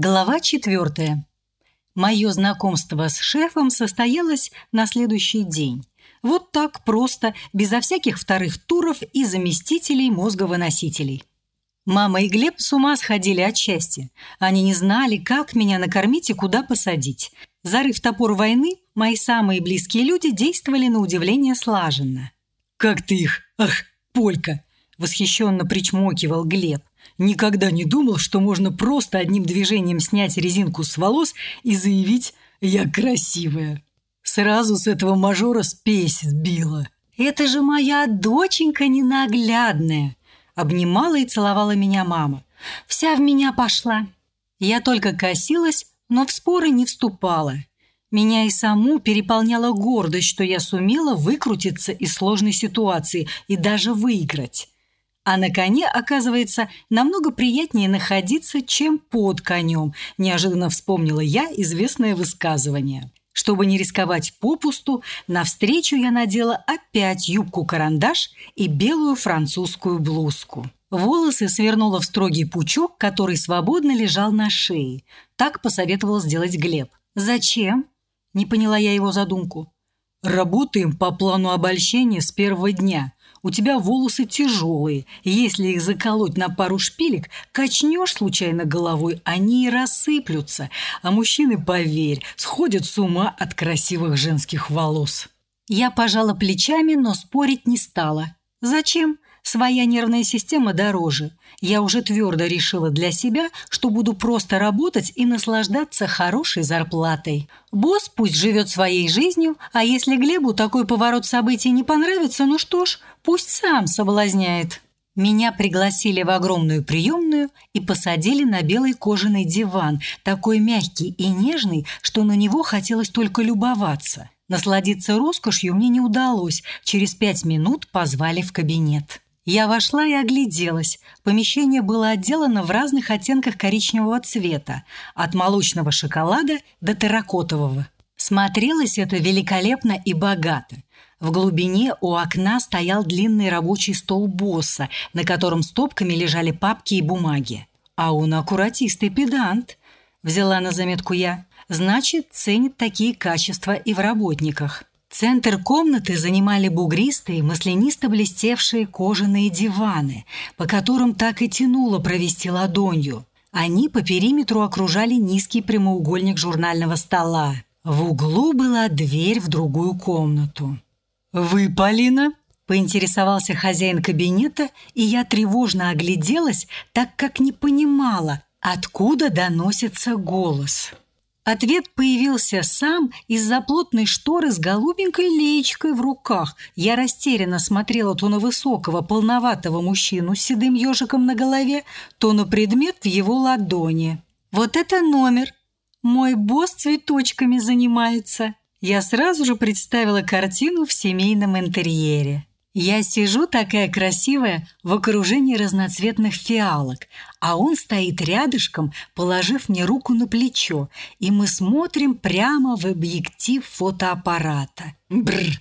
Глава четвертая. Мое знакомство с шефом состоялось на следующий день. Вот так просто, безо всяких вторых туров и заместителей мозговыносителей. Мама и Глеб с ума сходили от счастья. Они не знали, как меня накормить и куда посадить. Зарыв топор войны, мои самые близкие люди действовали на удивление слаженно. «Как ты их? Ах, Полька!» – восхищенно причмокивал Глеб. Никогда не думал, что можно просто одним движением снять резинку с волос и заявить «я красивая». Сразу с этого мажора спесь сбила. «Это же моя доченька ненаглядная!» Обнимала и целовала меня мама. «Вся в меня пошла». Я только косилась, но в споры не вступала. Меня и саму переполняла гордость, что я сумела выкрутиться из сложной ситуации и даже выиграть. А на коне, оказывается, намного приятнее находиться, чем под конем, неожиданно вспомнила я известное высказывание. Чтобы не рисковать попусту, навстречу я надела опять юбку-карандаш и белую французскую блузку. Волосы свернула в строгий пучок, который свободно лежал на шее. Так посоветовал сделать Глеб. «Зачем?» – не поняла я его задумку. «Работаем по плану обольщения с первого дня. У тебя волосы тяжелые. Если их заколоть на пару шпилек, качнешь случайно головой, они и рассыплются. А мужчины, поверь, сходят с ума от красивых женских волос. Я пожала плечами, но спорить не стала. Зачем? Своя нервная система дороже. Я уже твердо решила для себя, что буду просто работать и наслаждаться хорошей зарплатой. Босс пусть живет своей жизнью, а если Глебу такой поворот событий не понравится, ну что ж, пусть сам соблазняет. Меня пригласили в огромную приемную и посадили на белый кожаный диван, такой мягкий и нежный, что на него хотелось только любоваться. Насладиться роскошью мне не удалось. Через пять минут позвали в кабинет. Я вошла и огляделась. Помещение было отделано в разных оттенках коричневого цвета, от молочного шоколада до терракотового. Смотрелось это великолепно и богато. В глубине у окна стоял длинный рабочий стол босса, на котором стопками лежали папки и бумаги. А он аккуратистый педант, взяла на заметку я. Значит, ценит такие качества и в работниках. Центр комнаты занимали бугристые, маслянисто блестевшие кожаные диваны, по которым так и тянуло провести ладонью. Они по периметру окружали низкий прямоугольник журнального стола. В углу была дверь в другую комнату. «Вы, Полина?» – поинтересовался хозяин кабинета, и я тревожно огляделась, так как не понимала, откуда доносится голос. Ответ появился сам из-за плотной шторы с голубенькой леечкой в руках. Я растерянно смотрела то на высокого, полноватого мужчину с седым ежиком на голове, то на предмет в его ладони. «Вот это номер! Мой босс цветочками занимается!» Я сразу же представила картину в семейном интерьере. Я сижу такая красивая в окружении разноцветных фиалок, а он стоит рядышком, положив мне руку на плечо, и мы смотрим прямо в объектив фотоаппарата. Бррр.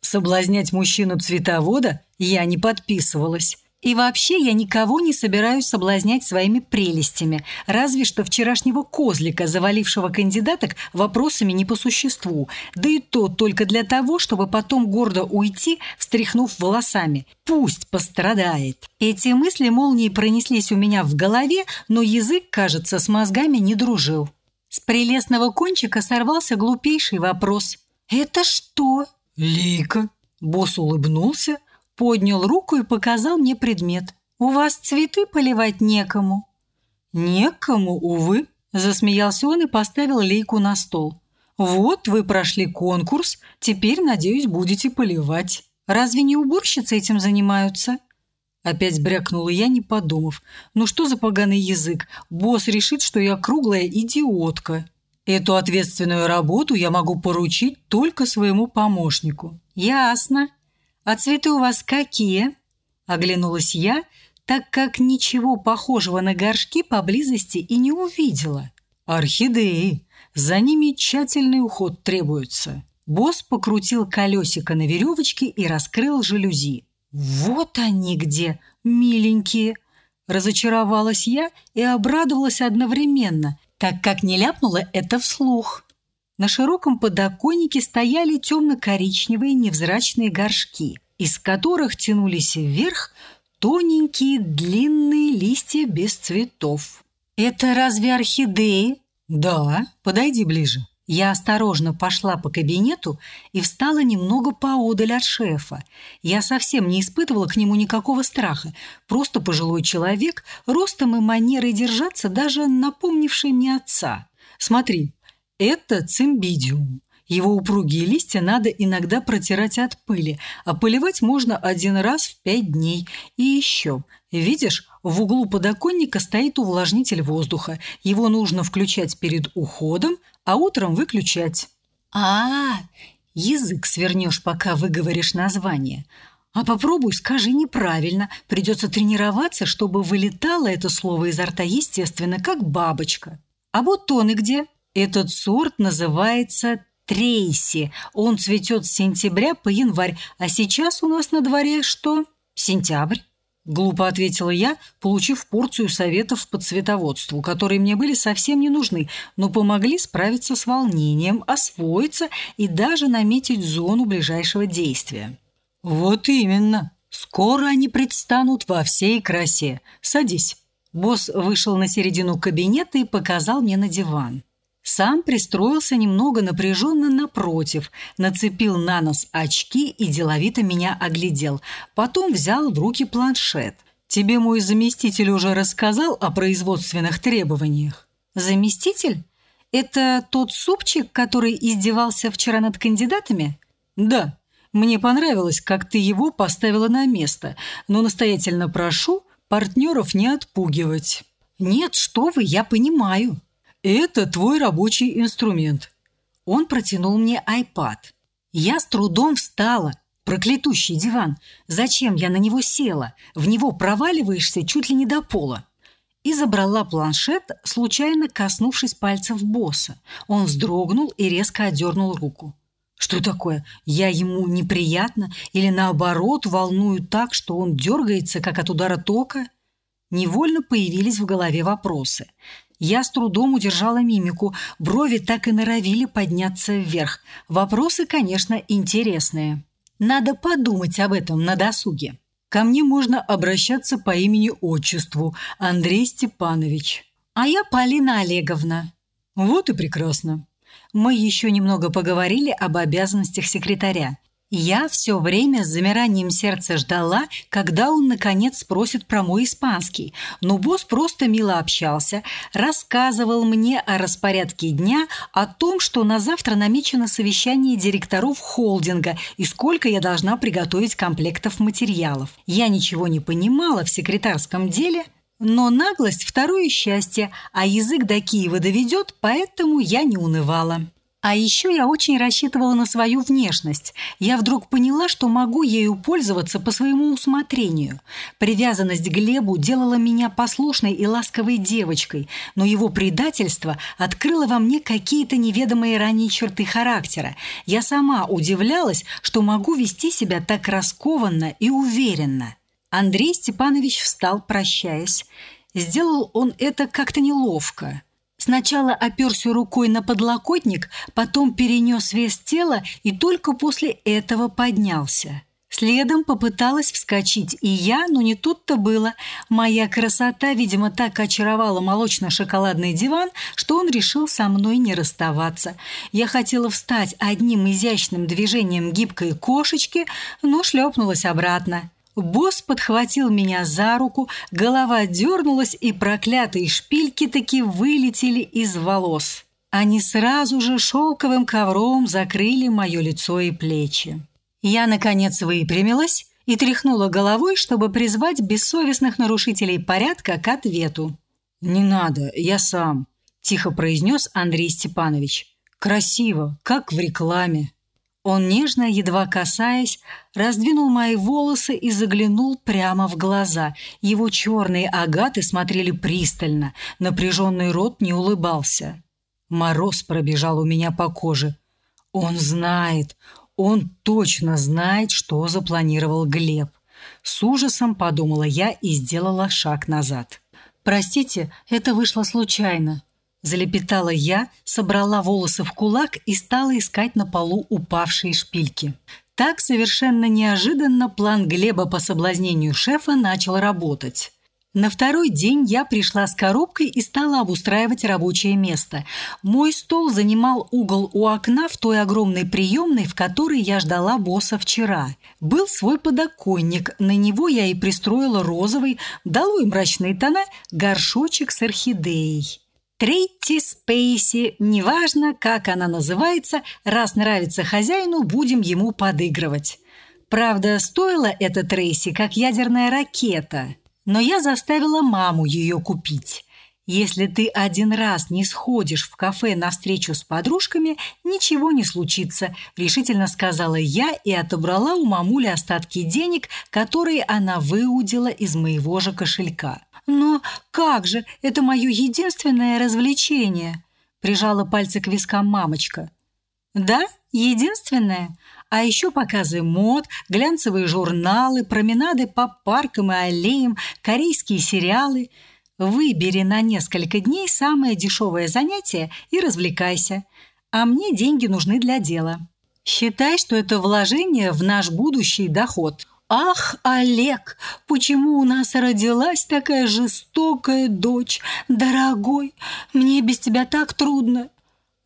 Соблазнять мужчину цветовода я не подписывалась. И вообще я никого не собираюсь соблазнять своими прелестями, разве что вчерашнего козлика, завалившего кандидаток вопросами не по существу, да и то только для того, чтобы потом гордо уйти, встряхнув волосами. Пусть пострадает. Эти мысли молнией пронеслись у меня в голове, но язык, кажется, с мозгами не дружил. С прелестного кончика сорвался глупейший вопрос. «Это что?» «Лика». Босс улыбнулся, поднял руку и показал мне предмет. «У вас цветы поливать некому». «Некому, увы», – засмеялся он и поставил лейку на стол. «Вот вы прошли конкурс, теперь, надеюсь, будете поливать. Разве не уборщицы этим занимаются?» Опять брякнула я, не подумав. «Ну что за поганый язык? Босс решит, что я круглая идиотка. Эту ответственную работу я могу поручить только своему помощнику». «Ясно», «А цветы у вас какие?» – оглянулась я, так как ничего похожего на горшки поблизости и не увидела. «Орхидеи. За ними тщательный уход требуется». Босс покрутил колесико на веревочке и раскрыл жалюзи. «Вот они где, миленькие!» Разочаровалась я и обрадовалась одновременно. так как не ляпнула это вслух. На широком подоконнике стояли темно-коричневые невзрачные горшки, из которых тянулись вверх тоненькие длинные листья без цветов. «Это разве орхидеи?» «Да, подойди ближе». Я осторожно пошла по кабинету и встала немного поодаль от шефа. Я совсем не испытывала к нему никакого страха. Просто пожилой человек, ростом и манерой держаться, даже напомнивший мне отца. Смотри, это цимбидиум. Его упругие листья надо иногда протирать от пыли, а поливать можно один раз в пять дней. И еще, видишь, в углу подоконника стоит увлажнитель воздуха. Его нужно включать перед уходом, а утром выключать. А, -а, -а язык свернешь, пока выговоришь название. А попробуй скажи неправильно. Придется тренироваться, чтобы вылетало это слово изо рта естественно, как бабочка. А бутоны где? Этот сорт называется Трейси. Он цветет с сентября по январь, а сейчас у нас на дворе что? Сентябрь. Глупо ответила я, получив порцию советов по цветоводству, которые мне были совсем не нужны, но помогли справиться с волнением, освоиться и даже наметить зону ближайшего действия. «Вот именно. Скоро они предстанут во всей красе. Садись». Босс вышел на середину кабинета и показал мне на диван. Сам пристроился немного напряженно напротив, нацепил на нос очки и деловито меня оглядел. Потом взял в руки планшет. «Тебе мой заместитель уже рассказал о производственных требованиях?» «Заместитель? Это тот супчик, который издевался вчера над кандидатами?» «Да. Мне понравилось, как ты его поставила на место, но настоятельно прошу партнеров не отпугивать». «Нет, что вы, я понимаю». Это твой рабочий инструмент. Он протянул мне iPad. Я с трудом встала. Проклятущий диван. Зачем я на него села? В него проваливаешься чуть ли не до пола. И забрала планшет, случайно коснувшись пальцев босса. Он вздрогнул и резко отдернул руку. Что такое? Я ему неприятно или наоборот волную так, что он дергается, как от удара тока? Невольно появились в голове вопросы. Я с трудом удержала мимику, брови так и норовили подняться вверх. Вопросы, конечно, интересные. Надо подумать об этом на досуге. Ко мне можно обращаться по имени-отчеству Андрей Степанович. А я Полина Олеговна. Вот и прекрасно. Мы еще немного поговорили об обязанностях секретаря. Я все время с замиранием сердца ждала, когда он, наконец, спросит про мой испанский. Но босс просто мило общался, рассказывал мне о распорядке дня, о том, что на завтра намечено совещание директоров холдинга и сколько я должна приготовить комплектов материалов. Я ничего не понимала в секретарском деле, но наглость – второе счастье, а язык до Киева доведет, поэтому я не унывала. А еще я очень рассчитывала на свою внешность. Я вдруг поняла, что могу ею пользоваться по своему усмотрению. Привязанность к Глебу делала меня послушной и ласковой девочкой, но его предательство открыло во мне какие-то неведомые ранее черты характера. Я сама удивлялась, что могу вести себя так раскованно и уверенно. Андрей Степанович встал, прощаясь. Сделал он это как-то неловко. Сначала оперся рукой на подлокотник, потом перенес вес тела и только после этого поднялся. Следом попыталась вскочить и я, но не тут-то было. Моя красота, видимо, так очаровала молочно-шоколадный диван, что он решил со мной не расставаться. Я хотела встать одним изящным движением гибкой кошечки, но шлепнулась обратно. Босс подхватил меня за руку, голова дернулась, и проклятые шпильки таки вылетели из волос. Они сразу же шелковым ковром закрыли мое лицо и плечи. Я, наконец, выпрямилась и тряхнула головой, чтобы призвать бессовестных нарушителей порядка к ответу. «Не надо, я сам», – тихо произнес Андрей Степанович. «Красиво, как в рекламе». Он нежно, едва касаясь, раздвинул мои волосы и заглянул прямо в глаза. Его черные агаты смотрели пристально, напряженный рот не улыбался. Мороз пробежал у меня по коже. Он знает, он точно знает, что запланировал Глеб. С ужасом подумала я и сделала шаг назад. «Простите, это вышло случайно». Залепетала я, собрала волосы в кулак и стала искать на полу упавшие шпильки. Так совершенно неожиданно план Глеба по соблазнению шефа начал работать. На второй день я пришла с коробкой и стала обустраивать рабочее место. Мой стол занимал угол у окна в той огромной приемной, в которой я ждала босса вчера. Был свой подоконник, на него я и пристроила розовый, долой мрачные тона, горшочек с орхидеей. Третий Спейси, неважно, как она называется, раз нравится хозяину, будем ему подыгрывать. Правда, стоила эта Трейси как ядерная ракета, но я заставила маму ее купить. Если ты один раз не сходишь в кафе на встречу с подружками, ничего не случится, решительно сказала я и отобрала у мамули остатки денег, которые она выудила из моего же кошелька. «Но как же, это мое единственное развлечение!» Прижала пальцы к вискам мамочка. «Да, единственное. А еще показы мод, глянцевые журналы, променады по паркам и аллеям, корейские сериалы. Выбери на несколько дней самое дешевое занятие и развлекайся. А мне деньги нужны для дела. Считай, что это вложение в наш будущий доход». «Ах, Олег, почему у нас родилась такая жестокая дочь? Дорогой, мне без тебя так трудно!»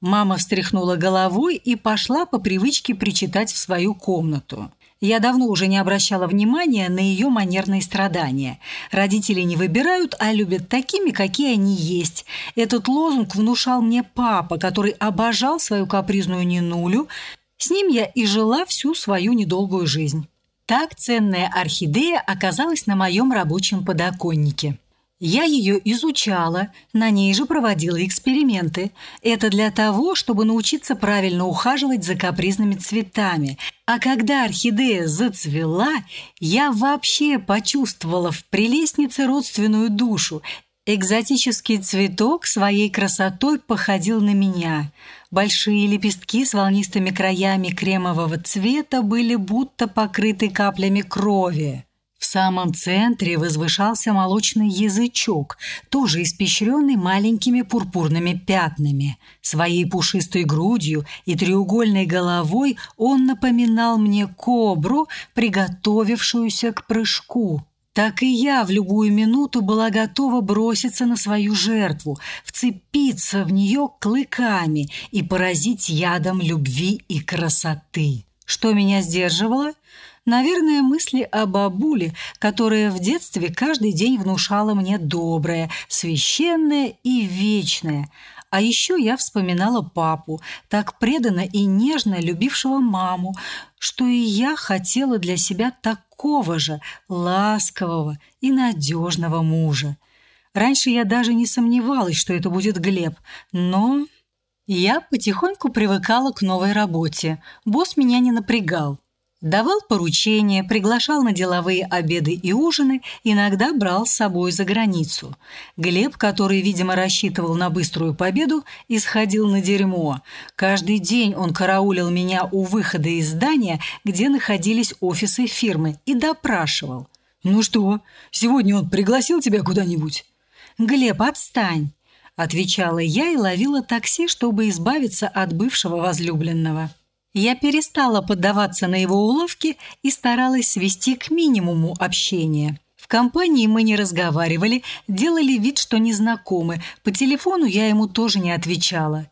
Мама встряхнула головой и пошла по привычке причитать в свою комнату. Я давно уже не обращала внимания на ее манерные страдания. Родители не выбирают, а любят такими, какие они есть. Этот лозунг внушал мне папа, который обожал свою капризную Нинулю. С ним я и жила всю свою недолгую жизнь. Так ценная орхидея оказалась на моем рабочем подоконнике. Я ее изучала, на ней же проводила эксперименты. Это для того, чтобы научиться правильно ухаживать за капризными цветами. А когда орхидея зацвела, я вообще почувствовала в прелестнице родственную душу Экзотический цветок своей красотой походил на меня. Большие лепестки с волнистыми краями кремового цвета были будто покрыты каплями крови. В самом центре возвышался молочный язычок, тоже испещренный маленькими пурпурными пятнами. Своей пушистой грудью и треугольной головой он напоминал мне кобру, приготовившуюся к прыжку. Так и я в любую минуту была готова броситься на свою жертву, вцепиться в нее клыками и поразить ядом любви и красоты. Что меня сдерживало? Наверное, мысли о бабуле, которая в детстве каждый день внушала мне доброе, священное и вечное. А еще я вспоминала папу, так преданно и нежно любившего маму, что и я хотела для себя такого же ласкового и надежного мужа. Раньше я даже не сомневалась, что это будет Глеб, но я потихоньку привыкала к новой работе. Босс меня не напрягал. Давал поручения, приглашал на деловые обеды и ужины, иногда брал с собой за границу. Глеб, который, видимо, рассчитывал на быструю победу, исходил на дерьмо. Каждый день он караулил меня у выхода из здания, где находились офисы фирмы, и допрашивал. «Ну что, сегодня он пригласил тебя куда-нибудь?» «Глеб, отстань!» – отвечала я и ловила такси, чтобы избавиться от бывшего возлюбленного. Я перестала поддаваться на его уловки и старалась свести к минимуму общение. В компании мы не разговаривали, делали вид, что не знакомы. По телефону я ему тоже не отвечала.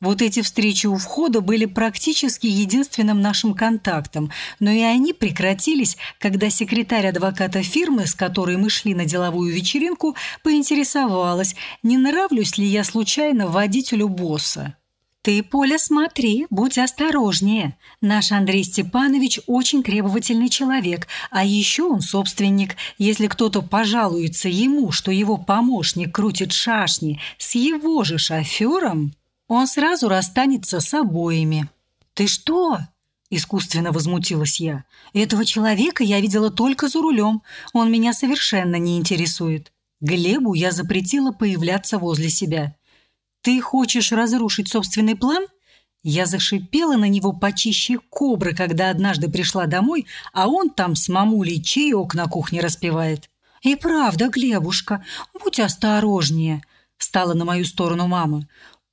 Вот эти встречи у входа были практически единственным нашим контактом, но и они прекратились, когда секретарь адвоката фирмы, с которой мы шли на деловую вечеринку, поинтересовалась, не нравлюсь ли я случайно водителю босса. «Ты, Поля, смотри, будь осторожнее. Наш Андрей Степанович очень требовательный человек, а еще он собственник. Если кто-то пожалуется ему, что его помощник крутит шашни с его же шофером, он сразу расстанется с обоими». «Ты что?» – искусственно возмутилась я. «Этого человека я видела только за рулем. Он меня совершенно не интересует». Глебу я запретила появляться возле себя. «Ты хочешь разрушить собственный план?» Я зашипела на него почище кобры, когда однажды пришла домой, а он там с мамулей чаек на кухне распевает. «И правда, Глебушка, будь осторожнее», Стала на мою сторону мама.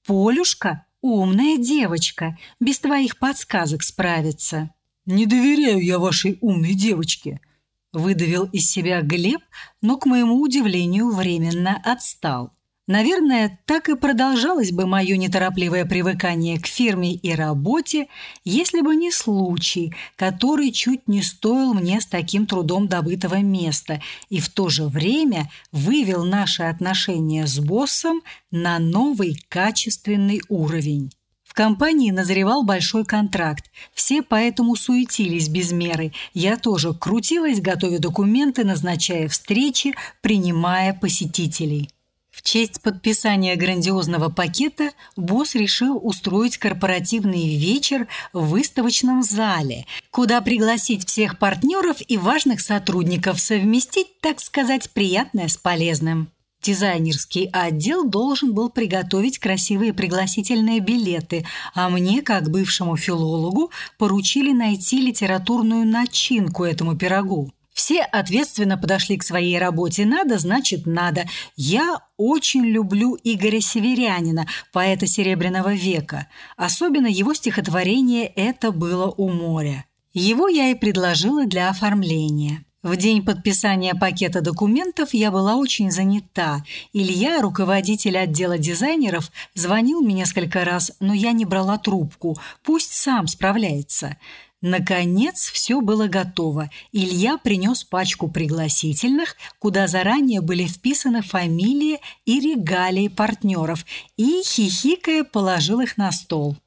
«Полюшка – умная девочка, без твоих подсказок справится». «Не доверяю я вашей умной девочке», – выдавил из себя Глеб, но, к моему удивлению, временно отстал. Наверное, так и продолжалось бы мое неторопливое привыкание к фирме и работе, если бы не случай, который чуть не стоил мне с таким трудом добытого места и в то же время вывел наши отношения с боссом на новый качественный уровень. В компании назревал большой контракт. Все поэтому суетились без меры. Я тоже крутилась, готовя документы, назначая встречи, принимая посетителей. В честь подписания грандиозного пакета босс решил устроить корпоративный вечер в выставочном зале, куда пригласить всех партнеров и важных сотрудников, совместить, так сказать, приятное с полезным. Дизайнерский отдел должен был приготовить красивые пригласительные билеты, а мне, как бывшему филологу, поручили найти литературную начинку этому пирогу. Все ответственно подошли к своей работе. Надо, значит, надо. Я очень люблю Игоря Северянина, поэта Серебряного века. Особенно его стихотворение «Это было у моря». Его я и предложила для оформления. В день подписания пакета документов я была очень занята. Илья, руководитель отдела дизайнеров, звонил мне несколько раз, но я не брала трубку. Пусть сам справляется. Наконец все было готово. Илья принес пачку пригласительных, куда заранее были вписаны фамилии и регалии партнеров, и, хихикая, положил их на стол.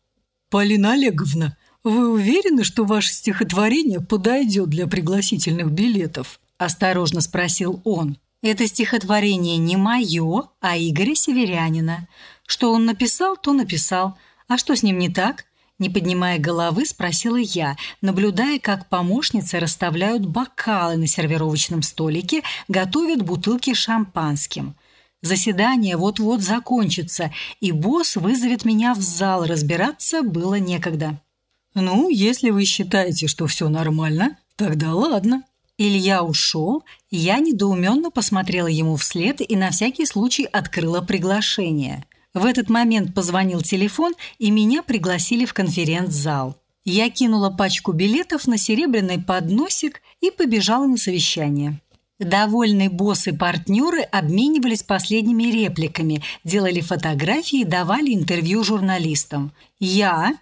«Полина Олеговна, вы уверены, что ваше стихотворение подойдет для пригласительных билетов?» – осторожно спросил он. «Это стихотворение не мое, а Игоря Северянина. Что он написал, то написал. А что с ним не так?» Не поднимая головы, спросила я, наблюдая, как помощницы расставляют бокалы на сервировочном столике, готовят бутылки шампанским. Заседание вот-вот закончится, и босс вызовет меня в зал, разбираться было некогда. «Ну, если вы считаете, что все нормально, тогда ладно». Илья ушел, я недоуменно посмотрела ему вслед и на всякий случай открыла приглашение – в этот момент позвонил телефон, и меня пригласили в конференц-зал. Я кинула пачку билетов на серебряный подносик и побежала на совещание. Довольные босс и партнеры обменивались последними репликами, делали фотографии и давали интервью журналистам. Я,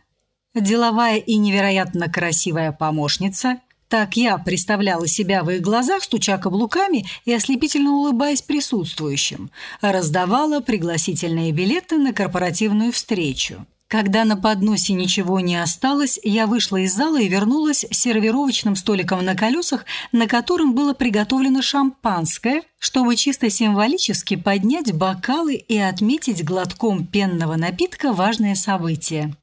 деловая и невероятно красивая помощница, так я представляла себя в их глазах, стуча каблуками и ослепительно улыбаясь присутствующим. Раздавала пригласительные билеты на корпоративную встречу. Когда на подносе ничего не осталось, я вышла из зала и вернулась с сервировочным столиком на колесах, на котором было приготовлено шампанское, чтобы чисто символически поднять бокалы и отметить глотком пенного напитка важное событие.